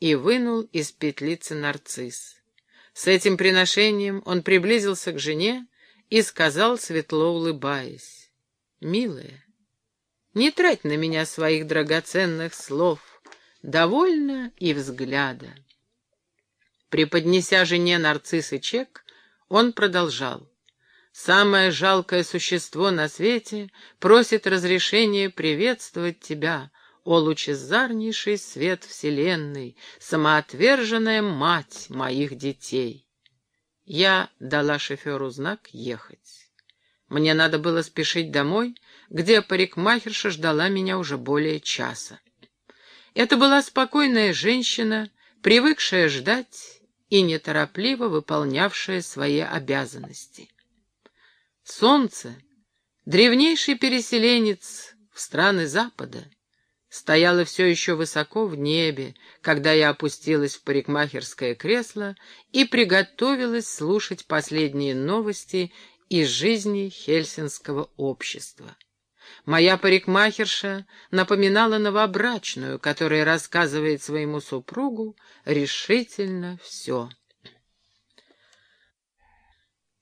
и вынул из петлицы нарцисс. С этим приношением он приблизился к жене и сказал, светло улыбаясь, «Милая, не трать на меня своих драгоценных слов, довольно и взгляда». Преподнеся жене нарцисс и чек, он продолжал. «Самое жалкое существо на свете просит разрешения приветствовать тебя, о лучезарнейший свет вселенной, самоотверженная мать моих детей!» Я дала шоферу знак ехать. Мне надо было спешить домой, где парикмахерша ждала меня уже более часа. Это была спокойная женщина, привыкшая ждать и неторопливо выполнявшая свои обязанности. Солнце, древнейший переселенец в страны Запада, стояло все еще высоко в небе, когда я опустилась в парикмахерское кресло и приготовилась слушать последние новости из жизни хельсинского общества. Моя парикмахерша напоминала новобрачную, которая рассказывает своему супругу решительно все.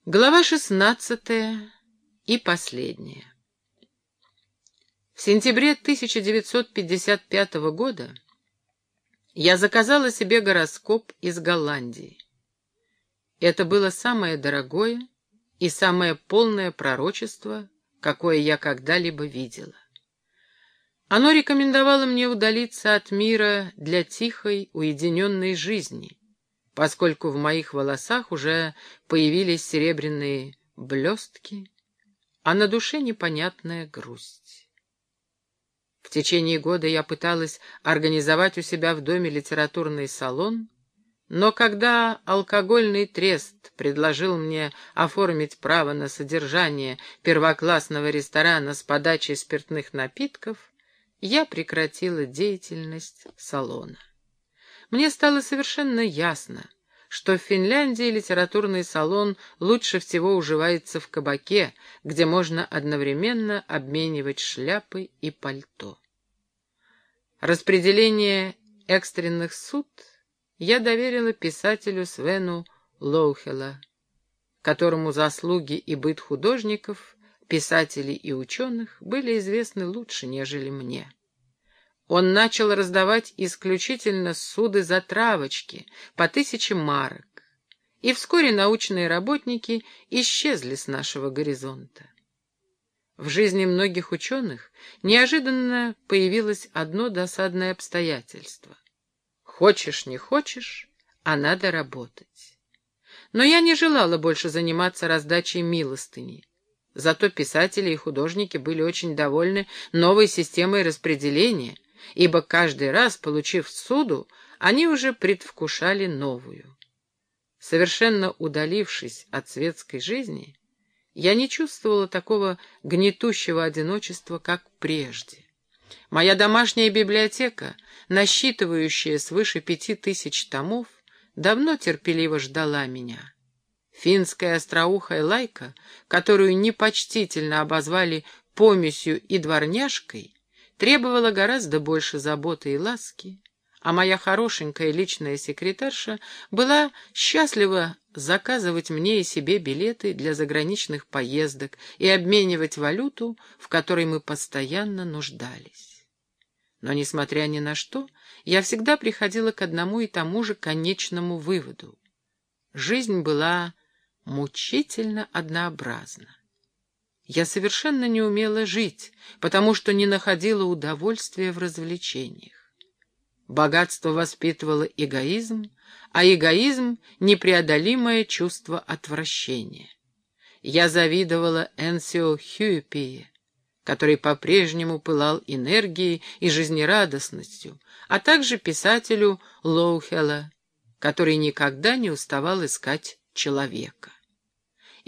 Глава шестнадцатая и последняя. В сентябре 1955 года я заказала себе гороскоп из Голландии. Это было самое дорогое и самое полное пророчество, какое я когда-либо видела. Оно рекомендовало мне удалиться от мира для тихой, уединенной жизни, поскольку в моих волосах уже появились серебряные блестки, а на душе непонятная грусть. В течение года я пыталась организовать у себя в доме литературный салон, но когда алкогольный трест предложил мне оформить право на содержание первоклассного ресторана с подачей спиртных напитков, я прекратила деятельность салона. Мне стало совершенно ясно, что в Финляндии литературный салон лучше всего уживается в кабаке, где можно одновременно обменивать шляпы и пальто. Распределение экстренных суд я доверила писателю Свену Лоухела, которому заслуги и быт художников, писателей и ученых были известны лучше, нежели мне. Он начал раздавать исключительно суды за травочки по тысяче марок, и вскоре научные работники исчезли с нашего горизонта. В жизни многих ученых неожиданно появилось одно досадное обстоятельство. Хочешь, не хочешь, а надо работать. Но я не желала больше заниматься раздачей милостыни. Зато писатели и художники были очень довольны новой системой распределения — ибо каждый раз, получив суду, они уже предвкушали новую. Совершенно удалившись от светской жизни, я не чувствовала такого гнетущего одиночества, как прежде. Моя домашняя библиотека, насчитывающая свыше пяти тысяч томов, давно терпеливо ждала меня. Финская остроухая лайка, которую непочтительно обозвали помесью и дворняжкой, требовала гораздо больше заботы и ласки, а моя хорошенькая личная секретарша была счастлива заказывать мне и себе билеты для заграничных поездок и обменивать валюту, в которой мы постоянно нуждались. Но, несмотря ни на что, я всегда приходила к одному и тому же конечному выводу. Жизнь была мучительно однообразна. Я совершенно не умела жить, потому что не находила удовольствия в развлечениях. Богатство воспитывало эгоизм, а эгоизм — непреодолимое чувство отвращения. Я завидовала Энсио Хьюпие, который по-прежнему пылал энергией и жизнерадостностью, а также писателю Лоухела, который никогда не уставал искать человека.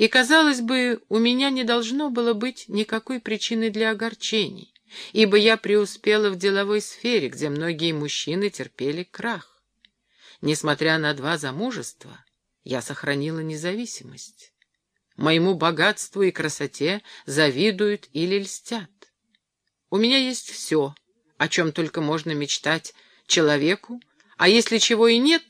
И, казалось бы, у меня не должно было быть никакой причины для огорчений, ибо я преуспела в деловой сфере, где многие мужчины терпели крах. Несмотря на два замужества, я сохранила независимость. Моему богатству и красоте завидуют или льстят. У меня есть все, о чем только можно мечтать человеку, А если чего и нет,